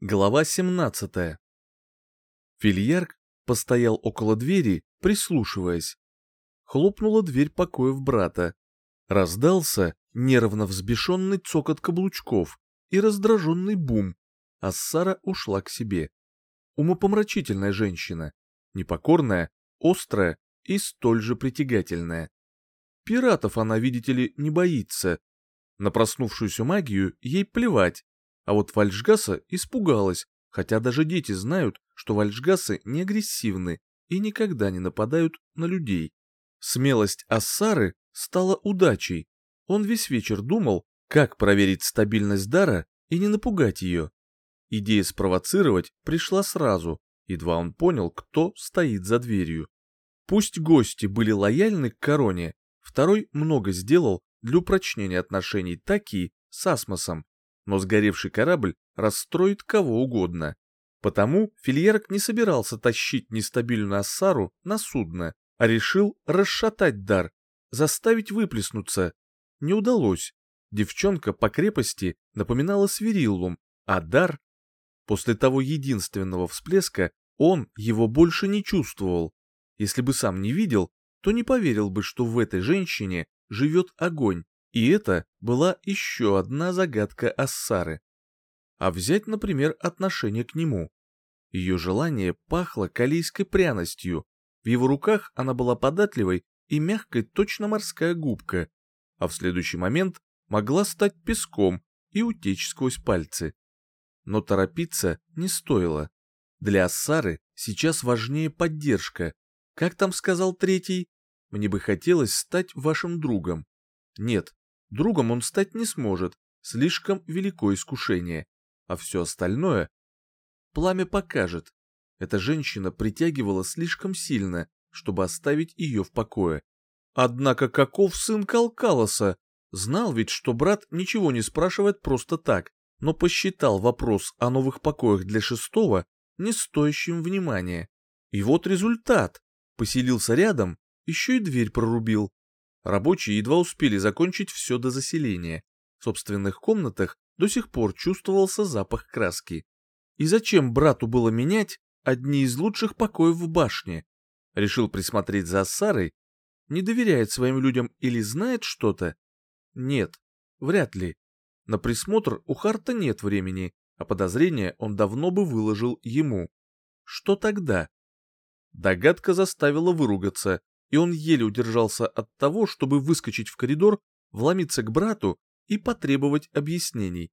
Глава 17. Фильярк постоял около двери, прислушиваясь. Хлопнула дверь покоев брата. Раздался нервно взбешенный цокот каблучков и раздраженный бум, а Сара ушла к себе. Умопомрачительная женщина, непокорная, острая и столь же притягательная. Пиратов она, видите ли, не боится. На проснувшуюся магию ей плевать, а вот Вальшгаса испугалась, хотя даже дети знают, что вальшгасы не агрессивны и никогда не нападают на людей. Смелость Ассары стала удачей. Он весь вечер думал, как проверить стабильность дара и не напугать ее. Идея спровоцировать пришла сразу, едва он понял, кто стоит за дверью. Пусть гости были лояльны к короне, второй много сделал для упрочнения отношений Таки с Асмосом, но сгоревший корабль расстроит кого угодно. Потому Фильерк не собирался тащить нестабильную Ассару на судно, а решил расшатать дар, заставить выплеснуться. Не удалось. Девчонка по крепости напоминала свириллум, а дар... После того единственного всплеска он его больше не чувствовал. Если бы сам не видел, то не поверил бы, что в этой женщине живет огонь. И это была еще одна загадка Ассары. А взять, например, отношение к нему. Ее желание пахло калийской пряностью. В его руках она была податливой и мягкой точно морская губка, а в следующий момент могла стать песком и утечь сквозь пальцы. Но торопиться не стоило. Для Ассары сейчас важнее поддержка. Как там сказал третий? Мне бы хотелось стать вашим другом. Нет, Другом он стать не сможет, слишком велико искушение. А все остальное... Пламя покажет. Эта женщина притягивала слишком сильно, чтобы оставить ее в покое. Однако каков сын Калкалоса? Знал ведь, что брат ничего не спрашивает просто так, но посчитал вопрос о новых покоях для шестого не стоящим внимания. И вот результат. Поселился рядом, еще и дверь прорубил, Рабочие едва успели закончить все до заселения. В собственных комнатах до сих пор чувствовался запах краски. И зачем брату было менять одни из лучших покоев в башне? Решил присмотреть за Сарой? Не доверяет своим людям или знает что-то? Нет, вряд ли. На присмотр у Харта нет времени, а подозрение он давно бы выложил ему. Что тогда? Догадка заставила выругаться, и он еле удержался от того, чтобы выскочить в коридор, вломиться к брату и потребовать объяснений.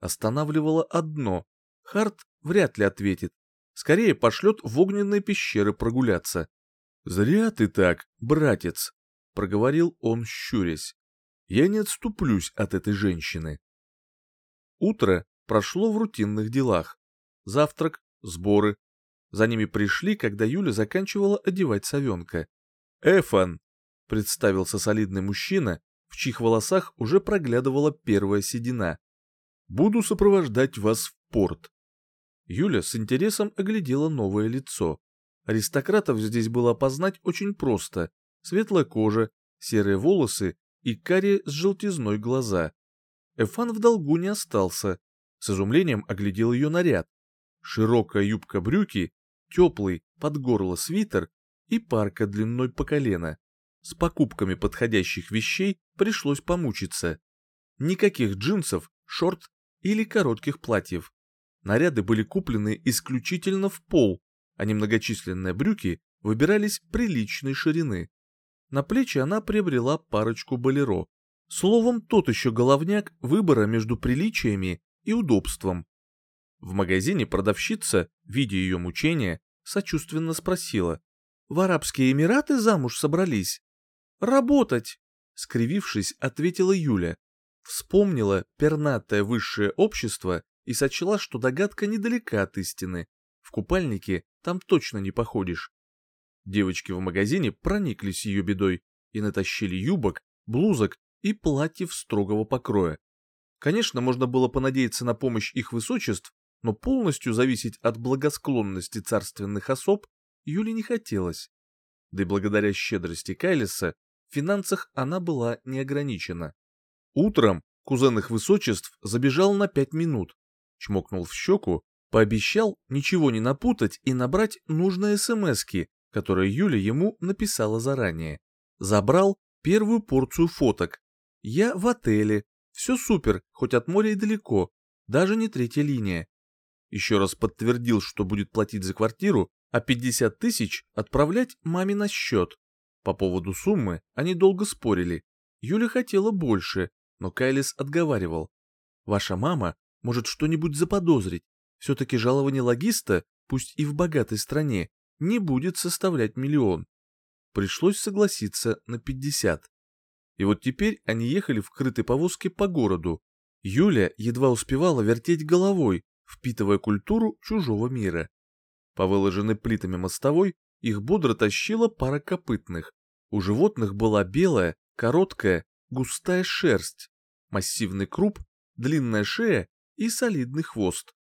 Останавливало одно. Харт вряд ли ответит. Скорее пошлет в огненные пещеры прогуляться. «Зря ты так, братец», — проговорил он, щурясь. «Я не отступлюсь от этой женщины». Утро прошло в рутинных делах. Завтрак, сборы. За ними пришли, когда Юля заканчивала одевать совенка. «Эфан», — представился солидный мужчина, в чьих волосах уже проглядывала первая седина. «Буду сопровождать вас в порт». Юля с интересом оглядела новое лицо. Аристократов здесь было опознать очень просто. Светлая кожа, серые волосы и карие с желтизной глаза. Эфан в долгу не остался. С изумлением оглядел ее наряд. Широкая юбка-брюки, теплый под горло свитер и парка длиной по колено. С покупками подходящих вещей пришлось помучиться. Никаких джинсов, шорт или коротких платьев. Наряды были куплены исключительно в пол, а немногочисленные брюки выбирались приличной ширины. На плечи она приобрела парочку болеро. Словом, тот еще головняк выбора между приличиями и удобством. В магазине продавщица, видя ее мучения, сочувственно спросила, в Арабские Эмираты замуж собрались? Работать, скривившись, ответила Юля. Вспомнила пернатое высшее общество и сочла, что догадка недалека от истины. В купальнике там точно не походишь. Девочки в магазине прониклись ее бедой и натащили юбок, блузок и платьев строгого покроя. Конечно, можно было понадеяться на помощь их высочеств, но полностью зависеть от благосклонности царственных особ Юле не хотелось. Да и благодаря щедрости Кайлиса в финансах она была не ограничена. Утром кузен их высочеств забежал на пять минут, чмокнул в щеку Пообещал ничего не напутать и набрать нужные смски, которые Юля ему написала заранее. Забрал первую порцию фоток. Я в отеле. Все супер, хоть от моря и далеко. Даже не третья линия. Еще раз подтвердил, что будет платить за квартиру, а 50 тысяч отправлять маме на счет. По поводу суммы они долго спорили. Юля хотела больше, но Кайлис отговаривал. Ваша мама может что-нибудь заподозрить. Все-таки жалование логиста, пусть и в богатой стране, не будет составлять миллион. Пришлось согласиться на 50. И вот теперь они ехали в крытой повозке по городу. Юля едва успевала вертеть головой, впитывая культуру чужого мира. По выложенной плитами мостовой их бодро тащила пара копытных. У животных была белая, короткая, густая шерсть, массивный круп, длинная шея и солидный хвост.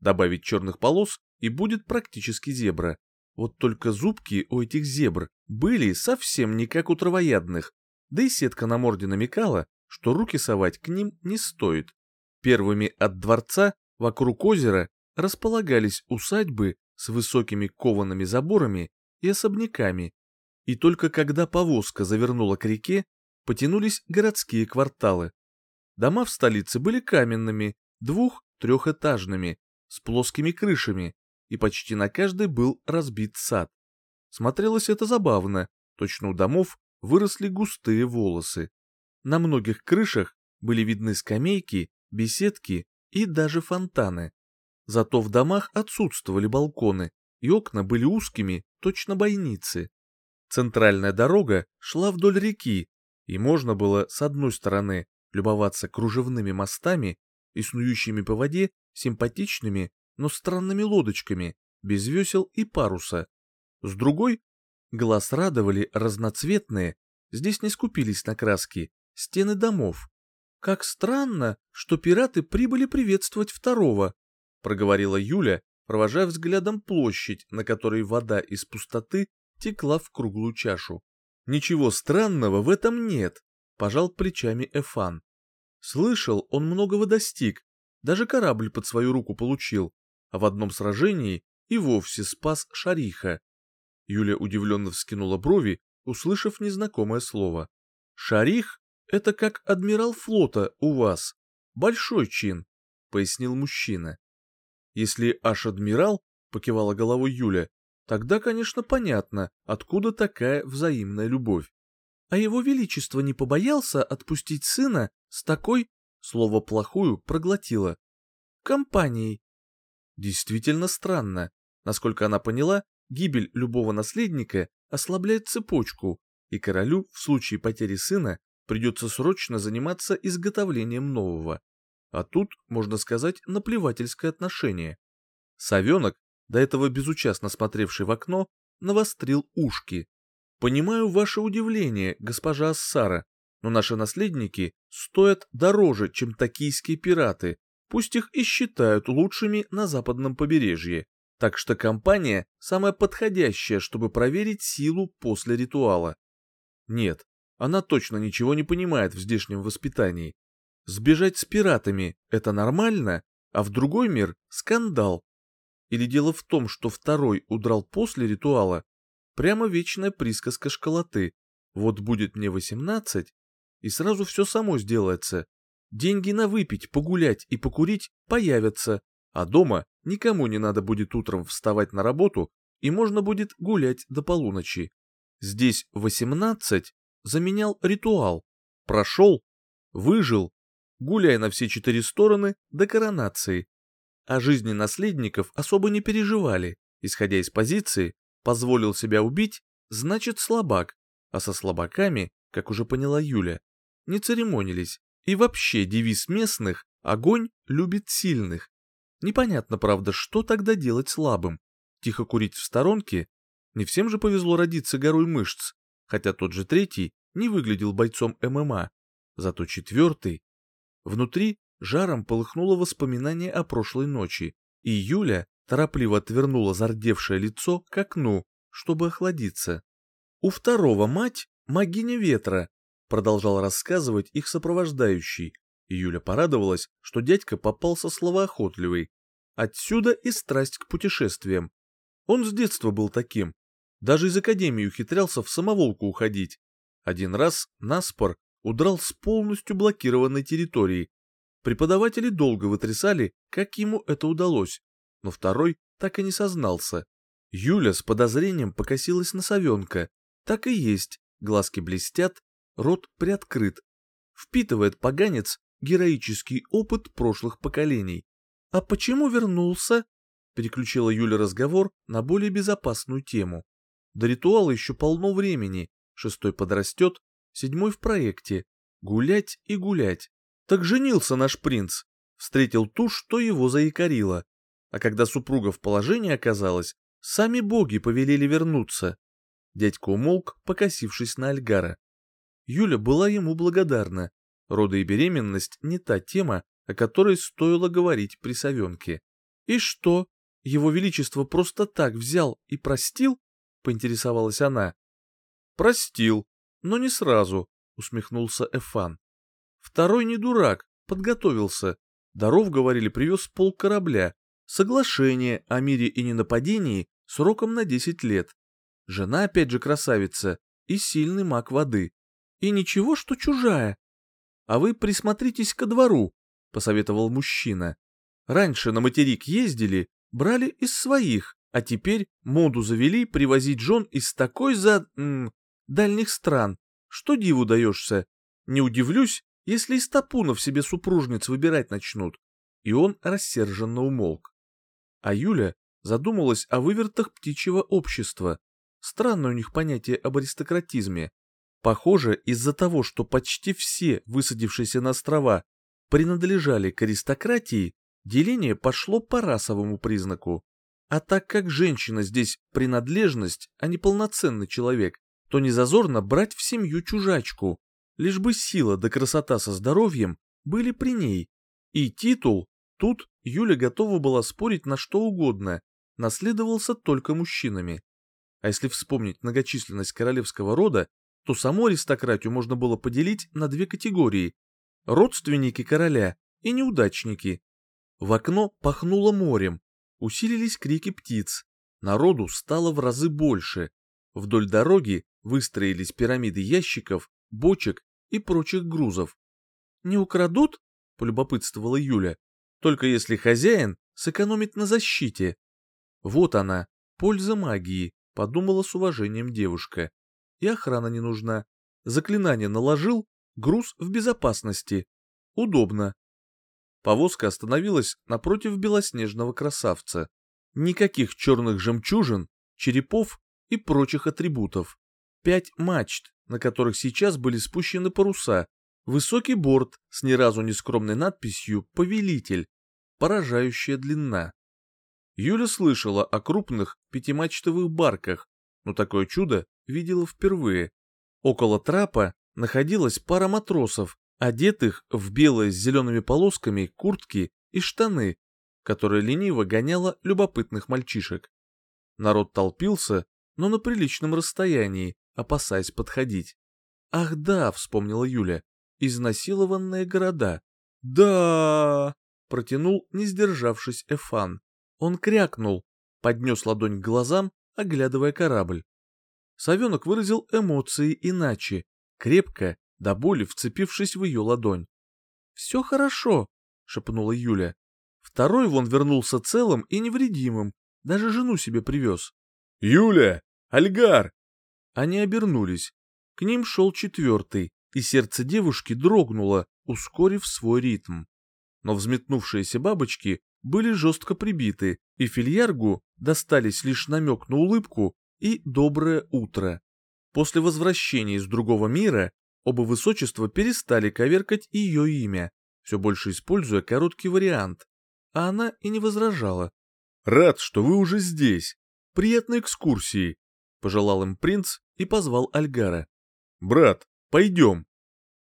Добавить черных полос и будет практически зебра. Вот только зубки у этих зебр были совсем не как у травоядных, да и сетка на морде намекала, что руки совать к ним не стоит. Первыми от дворца вокруг озера располагались усадьбы с высокими коваными заборами и особняками, и только когда повозка завернула к реке, потянулись городские кварталы. Дома в столице были каменными, двух-трехэтажными, с плоскими крышами, и почти на каждой был разбит сад. Смотрелось это забавно, точно у домов выросли густые волосы. На многих крышах были видны скамейки, беседки и даже фонтаны. Зато в домах отсутствовали балконы, и окна были узкими, точно бойницы. Центральная дорога шла вдоль реки, и можно было с одной стороны любоваться кружевными мостами и снующими по воде симпатичными, но странными лодочками, без весел и паруса. С другой, глаз радовали разноцветные, здесь не скупились на краски, стены домов. Как странно, что пираты прибыли приветствовать второго, проговорила Юля, провожая взглядом площадь, на которой вода из пустоты текла в круглую чашу. Ничего странного в этом нет, пожал плечами Эфан. Слышал, он многого достиг, даже корабль под свою руку получил, а в одном сражении и вовсе спас Шариха. Юля удивленно вскинула брови, услышав незнакомое слово. «Шарих — это как адмирал флота у вас. Большой чин», — пояснил мужчина. Если аж адмирал, покивала головой Юля, тогда, конечно, понятно, откуда такая взаимная любовь. А его величество не побоялся отпустить сына с такой, слово плохую проглотила, компанией. Действительно странно. Насколько она поняла, гибель любого наследника ослабляет цепочку, и королю в случае потери сына придется срочно заниматься изготовлением нового а тут, можно сказать, наплевательское отношение. Совенок, до этого безучастно смотревший в окно, навострил ушки. «Понимаю ваше удивление, госпожа Ассара, но наши наследники стоят дороже, чем токийские пираты, пусть их и считают лучшими на западном побережье. Так что компания самая подходящая, чтобы проверить силу после ритуала. Нет, она точно ничего не понимает в здешнем воспитании, Сбежать с пиратами — это нормально, а в другой мир — скандал. Или дело в том, что второй удрал после ритуала? Прямо вечная присказка школоты. Вот будет мне восемнадцать, и сразу все само сделается. Деньги на выпить, погулять и покурить появятся, а дома никому не надо будет утром вставать на работу, и можно будет гулять до полуночи. Здесь восемнадцать заменял ритуал. Прошел, выжил, гуляя на все четыре стороны до коронации. О жизни наследников особо не переживали, исходя из позиции «позволил себя убить» значит слабак, а со слабаками, как уже поняла Юля, не церемонились. И вообще девиз местных «огонь любит сильных». Непонятно, правда, что тогда делать слабым? Тихо курить в сторонке? Не всем же повезло родиться горой мышц, хотя тот же третий не выглядел бойцом ММА, зато четвертый Внутри жаром полыхнуло воспоминание о прошлой ночи, и Юля торопливо отвернула зардевшее лицо к окну, чтобы охладиться. У второго мать — магиня ветра, продолжал рассказывать их сопровождающий, Юля порадовалась, что дядька попался словоохотливый. Отсюда и страсть к путешествиям. Он с детства был таким. Даже из академии ухитрялся в самоволку уходить. Один раз Наспор удрал с полностью блокированной территории. Преподаватели долго вытрясали, как ему это удалось, но второй так и не сознался. Юля с подозрением покосилась на совенка. Так и есть, глазки блестят, рот приоткрыт. Впитывает поганец героический опыт прошлых поколений. «А почему вернулся?» Переключила Юля разговор на более безопасную тему. До ритуала еще полно времени. Шестой подрастет, седьмой в проекте. Гулять и гулять. Так женился наш принц. Встретил ту, что его заикарило. А когда супруга в положении оказалась, сами боги повелели вернуться. Дядька умолк, покосившись на Альгара. Юля была ему благодарна. Роды и беременность не та тема, о которой стоило говорить при совенке. «И что, его величество просто так взял и простил?» — поинтересовалась она. «Простил, но не сразу», — усмехнулся Эфан. «Второй не дурак, подготовился. Даров, говорили, привез пол корабля. Соглашение о мире и ненападении сроком на десять лет. Жена опять же красавица и сильный маг воды. И ничего, что чужая. А вы присмотритесь ко двору, посоветовал мужчина. Раньше на материк ездили, брали из своих, а теперь моду завели привозить жен из такой за... М, дальних стран. Что диву даешься? Не удивлюсь, если из тапунов себе супружниц выбирать начнут. И он рассерженно умолк. А Юля задумалась о вывертах птичьего общества. Странное у них понятие об аристократизме. Похоже, из-за того, что почти все высадившиеся на острова принадлежали к аристократии, деление пошло по расовому признаку. А так как женщина здесь принадлежность, а не полноценный человек, то не зазорно брать в семью чужачку, лишь бы сила да красота со здоровьем были при ней. И титул, тут Юля готова была спорить на что угодно, наследовался только мужчинами. А если вспомнить многочисленность королевского рода, то саму аристократию можно было поделить на две категории – родственники короля и неудачники. В окно пахнуло морем, усилились крики птиц, народу стало в разы больше. Вдоль дороги выстроились пирамиды ящиков, бочек и прочих грузов. «Не украдут?» – полюбопытствовала Юля. «Только если хозяин сэкономит на защите». «Вот она, польза магии», – подумала с уважением девушка и охрана не нужна. Заклинание наложил, груз в безопасности. Удобно. Повозка остановилась напротив белоснежного красавца. Никаких черных жемчужин, черепов и прочих атрибутов. Пять мачт, на которых сейчас были спущены паруса, высокий борт с ни разу не скромной надписью «Повелитель», поражающая длина. Юля слышала о крупных пятимачтовых барках, но такое чудо видела впервые. Около трапа находилась пара матросов, одетых в белые с зелеными полосками куртки и штаны, которые лениво гоняла любопытных мальчишек. Народ толпился, но на приличном расстоянии, опасаясь подходить. «Ах да», — вспомнила Юля, — «изнасилованные города». «Да!» — протянул, не сдержавшись, Эфан. Он крякнул, поднес ладонь к глазам оглядывая корабль. Совенок выразил эмоции иначе, крепко, до боли вцепившись в ее ладонь. «Все хорошо», — шепнула Юля. Второй вон вернулся целым и невредимым, даже жену себе привез. «Юля! Альгар!» Они обернулись. К ним шел четвертый, и сердце девушки дрогнуло, ускорив свой ритм. Но взметнувшиеся бабочки были жестко прибиты, и фильяргу достались лишь намек на улыбку и доброе утро. После возвращения из другого мира оба высочества перестали коверкать ее имя, все больше используя короткий вариант, а она и не возражала. «Рад, что вы уже здесь. Приятной экскурсии», — пожелал им принц и позвал Альгара. «Брат, пойдем».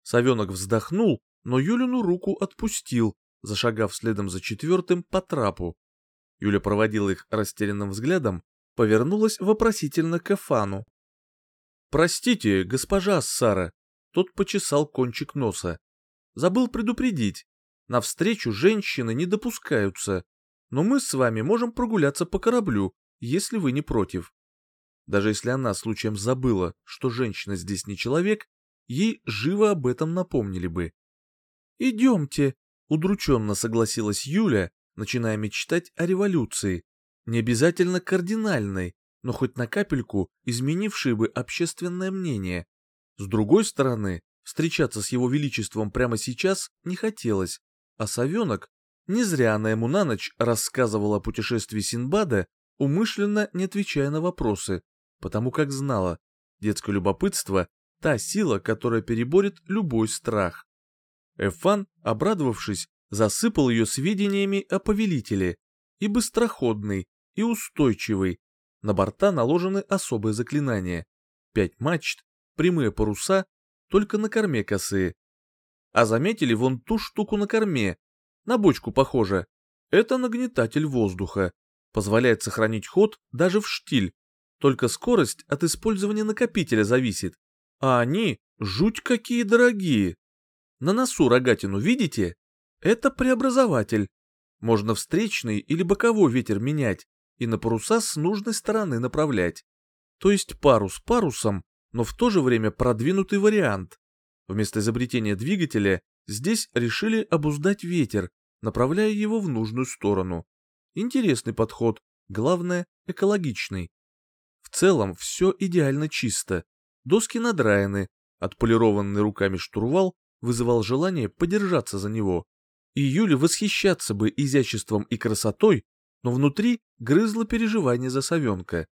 Совенок вздохнул, но Юлину руку отпустил, зашагав следом за четвертым по трапу. Юля проводила их растерянным взглядом, повернулась вопросительно к Эфану. «Простите, госпожа Сара», — тот почесал кончик носа. «Забыл предупредить. На встречу женщины не допускаются. но мы с вами можем прогуляться по кораблю, если вы не против. Даже если она случаем забыла, что женщина здесь не человек, ей живо об этом напомнили бы. «Идемте», — удрученно согласилась Юля, начиная мечтать о революции, не обязательно кардинальной, но хоть на капельку изменившей бы общественное мнение. С другой стороны, встречаться с его величеством прямо сейчас не хотелось, а совенок, не зря она ему на ночь рассказывала о путешествии Синбада, умышленно не отвечая на вопросы, потому как знала, детское любопытство — та сила, которая переборет любой страх. Эфан, обрадовавшись, засыпал ее сведениями о повелителе, и быстроходный, и устойчивый. На борта наложены особые заклинания. Пять мачт, прямые паруса, только на корме косые. А заметили вон ту штуку на корме? На бочку похоже. Это нагнетатель воздуха. Позволяет сохранить ход даже в штиль. Только скорость от использования накопителя зависит. А они жуть какие дорогие. На носу рогатину видите? Это преобразователь. Можно встречный или боковой ветер менять и на паруса с нужной стороны направлять. То есть парус парусом, но в то же время продвинутый вариант. Вместо изобретения двигателя здесь решили обуздать ветер, направляя его в нужную сторону. Интересный подход, главное, экологичный. В целом все идеально чисто. Доски надраены, отполированный руками штурвал вызывал желание подержаться за него. И Юле восхищаться бы изяществом и красотой, но внутри грызло переживание за совенка.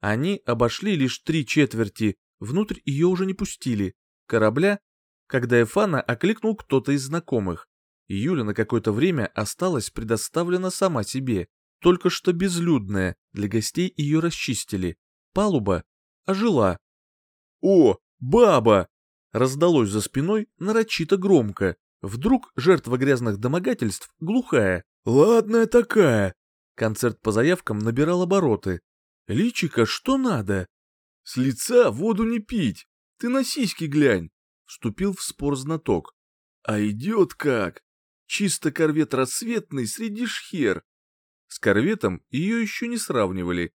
Они обошли лишь три четверти, внутрь ее уже не пустили, корабля, когда Эфана окликнул кто-то из знакомых. Юля на какое-то время осталась предоставлена сама себе, только что безлюдная, для гостей ее расчистили. Палуба ожила. «О, баба!» раздалось за спиной нарочито громко. Вдруг жертва грязных домогательств глухая. «Ладная такая!» Концерт по заявкам набирал обороты. «Личика, что надо?» «С лица воду не пить! Ты на сиськи глянь!» Вступил в спор знаток. «А идет как! Чисто корвет рассветный среди шхер!» С корветом ее еще не сравнивали.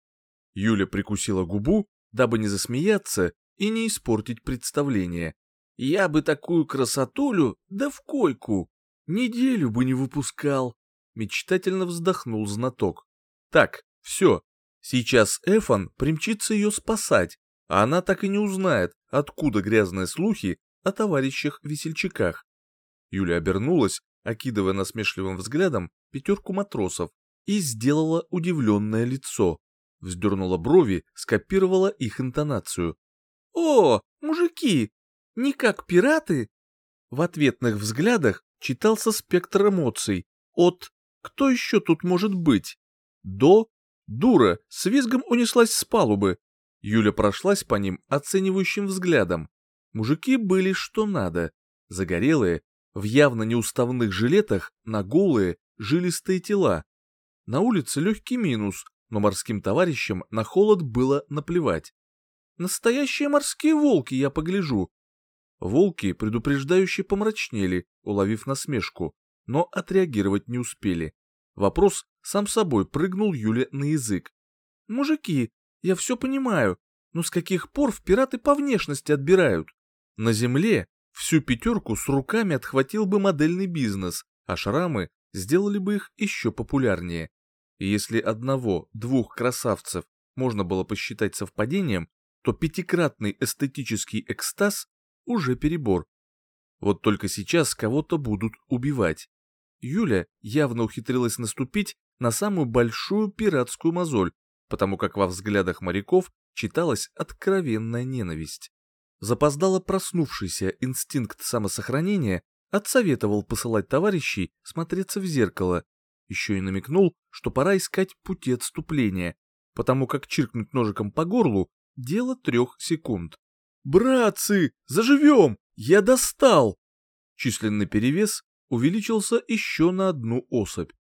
Юля прикусила губу, дабы не засмеяться и не испортить представление. Я бы такую красотулю, да в койку, неделю бы не выпускал. Мечтательно вздохнул знаток. Так, все, сейчас Эфан примчится ее спасать, а она так и не узнает, откуда грязные слухи о товарищах-весельчаках. Юля обернулась, окидывая насмешливым взглядом пятерку матросов, и сделала удивленное лицо. Вздернула брови, скопировала их интонацию. «О, мужики, не как пираты. В ответных взглядах читался спектр эмоций. От «Кто еще тут может быть?» до «Дура» с визгом унеслась с палубы. Юля прошлась по ним оценивающим взглядом. Мужики были что надо. Загорелые, в явно неуставных жилетах, на голые, жилистые тела. На улице легкий минус, но морским товарищам на холод было наплевать. Настоящие морские волки, я погляжу, Волки предупреждающе помрачнели, уловив насмешку, но отреагировать не успели. Вопрос сам собой прыгнул Юле на язык. «Мужики, я все понимаю, но с каких пор в пираты по внешности отбирают? На земле всю пятерку с руками отхватил бы модельный бизнес, а шрамы сделали бы их еще популярнее. И если одного-двух красавцев можно было посчитать совпадением, то пятикратный эстетический экстаз уже перебор. Вот только сейчас кого-то будут убивать. Юля явно ухитрилась наступить на самую большую пиратскую мозоль, потому как во взглядах моряков читалась откровенная ненависть. Запоздало проснувшийся инстинкт самосохранения отсоветовал посылать товарищей смотреться в зеркало, еще и намекнул, что пора искать пути отступления, потому как чиркнуть ножиком по горлу – дело трех секунд. «Братцы, заживем! Я достал!» Численный перевес увеличился еще на одну особь.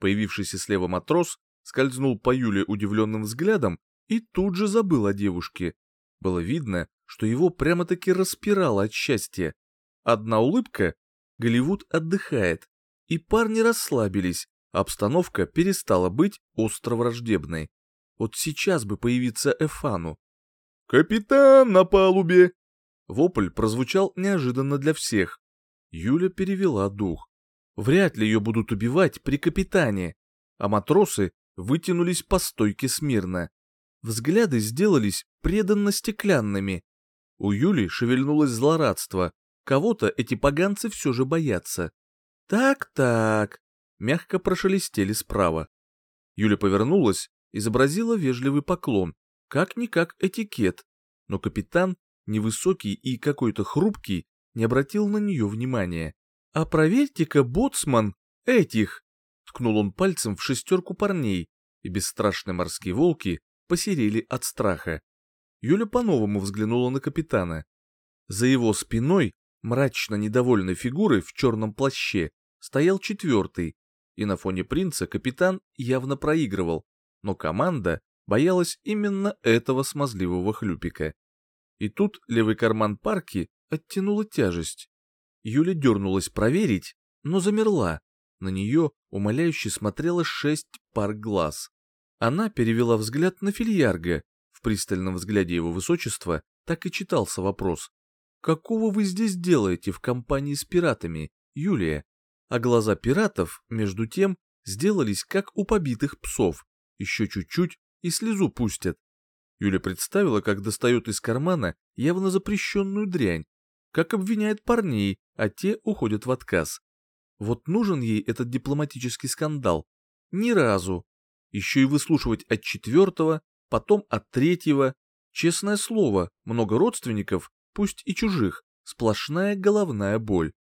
Появившийся слева матрос скользнул по Юле удивленным взглядом и тут же забыл о девушке. Было видно, что его прямо-таки распирало от счастья. Одна улыбка — Голливуд отдыхает, и парни расслабились, Обстановка перестала быть остро враждебной. Вот сейчас бы появиться Эфану. «Капитан на палубе!» Вопль прозвучал неожиданно для всех. Юля перевела дух. Вряд ли ее будут убивать при капитане, а матросы вытянулись по стойке смирно. Взгляды сделались преданно стеклянными. У Юли шевельнулось злорадство. Кого-то эти поганцы все же боятся. «Так-так», — мягко прошелестели справа. Юля повернулась, изобразила вежливый поклон, как-никак этикет, но капитан, невысокий и какой-то хрупкий, не обратил на нее внимания. «А проверьте-ка, боцман, этих!» Ткнул он пальцем в шестерку парней, и бесстрашные морские волки посерели от страха. Юля по-новому взглянула на капитана. За его спиной, мрачно недовольной фигурой в черном плаще, стоял четвертый, и на фоне принца капитан явно проигрывал, но команда боялась именно этого смазливого хлюпика. И тут левый карман парки оттянула тяжесть. Юля дернулась проверить, но замерла. На нее умоляюще смотрело шесть пар глаз. Она перевела взгляд на Фильярга. В пристальном взгляде его высочества так и читался вопрос. «Какого вы здесь делаете в компании с пиратами, Юлия?» А глаза пиратов, между тем, сделались как у побитых псов. Еще чуть-чуть и слезу пустят. Юля представила, как достает из кармана явно запрещенную дрянь, как обвиняет парней, а те уходят в отказ. Вот нужен ей этот дипломатический скандал? Ни разу. Еще и выслушивать от четвертого, потом от третьего. Честное слово, много родственников, пусть и чужих, сплошная головная боль.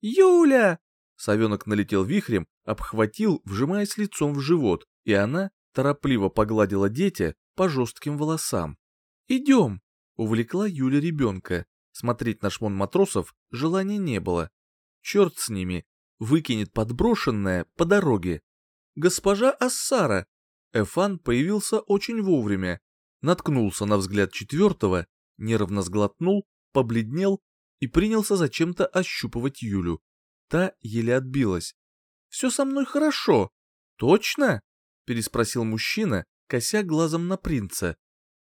«Юля!» Совенок налетел вихрем, обхватил, вжимаясь лицом в живот, и она торопливо погладила детя по жестким волосам. «Идем!» — увлекла Юля ребенка. Смотреть на шмон матросов желания не было. Черт с ними, выкинет подброшенное по дороге. «Госпожа Ассара!» Эфан появился очень вовремя, наткнулся на взгляд четвертого, нервно сглотнул, побледнел и принялся зачем-то ощупывать Юлю. Та еле отбилась. «Все со мной хорошо. Точно?» — переспросил мужчина, кося глазом на принца.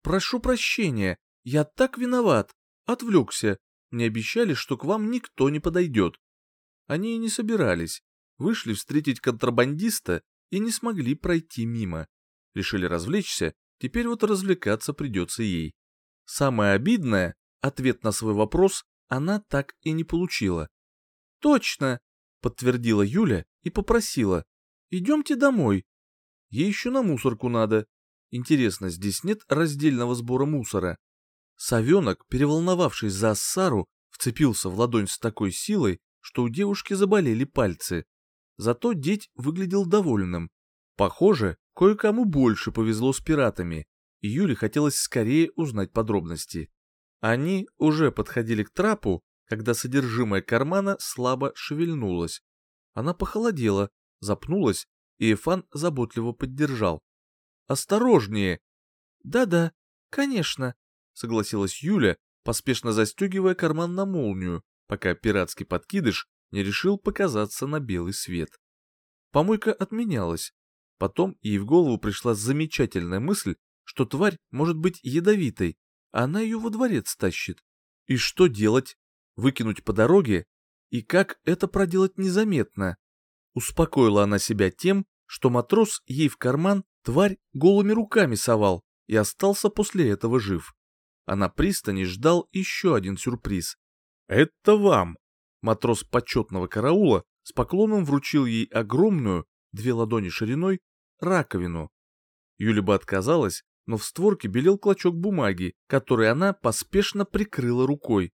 «Прошу прощения, я так виноват. Отвлекся. Мне обещали, что к вам никто не подойдет». Они и не собирались. Вышли встретить контрабандиста и не смогли пройти мимо. Решили развлечься, теперь вот развлекаться придется ей. Самое обидное, ответ на свой вопрос она так и не получила. «Точно!» — подтвердила Юля и попросила. «Идемте домой, Ей еще на мусорку надо. Интересно, здесь нет раздельного сбора мусора? Совенок, переволновавшись за Ассару, вцепился в ладонь с такой силой, что у девушки заболели пальцы. Зато деть выглядел довольным. Похоже, кое-кому больше повезло с пиратами, и Юле хотелось скорее узнать подробности. Они уже подходили к трапу, когда содержимое кармана слабо шевельнулось. Она похолодела, запнулась и Эфан заботливо поддержал. «Осторожнее!» «Да-да, конечно», — согласилась Юля, поспешно застегивая карман на молнию, пока пиратский подкидыш не решил показаться на белый свет. Помойка отменялась. Потом ей в голову пришла замечательная мысль, что тварь может быть ядовитой, а она ее во дворец тащит. И что делать? Выкинуть по дороге? И как это проделать незаметно? Успокоила она себя тем, что матрос ей в карман тварь голыми руками совал и остался после этого жив. А на пристани ждал еще один сюрприз. «Это вам!» Матрос почетного караула с поклоном вручил ей огромную, две ладони шириной, раковину. Юля бы отказалась, но в створке белел клочок бумаги, который она поспешно прикрыла рукой.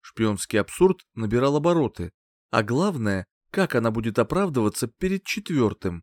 Шпионский абсурд набирал обороты. А главное, как она будет оправдываться перед четвертым?